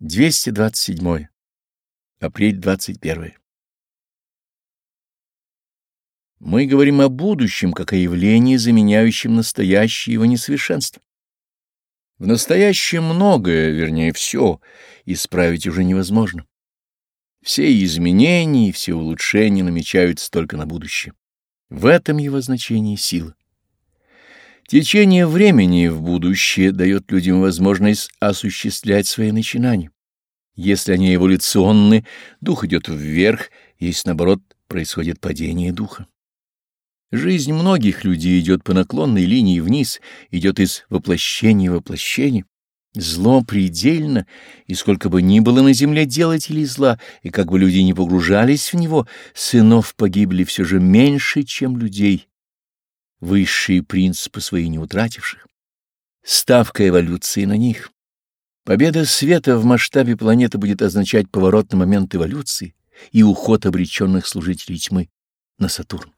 227. Апрель 21. Мы говорим о будущем, как о явлении, заменяющем настоящее его несовершенство. В настоящем многое, вернее, все, исправить уже невозможно. Все изменения и все улучшения намечаются только на будущее. В этом его значение сила. Течение времени в будущее дает людям возможность осуществлять свои начинания. Если они эволюционны, дух идет вверх, если, наоборот, происходит падение духа. Жизнь многих людей идет по наклонной линии вниз, идет из воплощения в воплощение. Зло предельно, и сколько бы ни было на земле делателей зла, и как бы люди не погружались в него, сынов погибли все же меньше, чем людей, высшие принципы свои не утративших. Ставка эволюции на них. Победа света в масштабе планеты будет означать поворотный момент эволюции и уход обреченных служителей тьмы на Сатурн.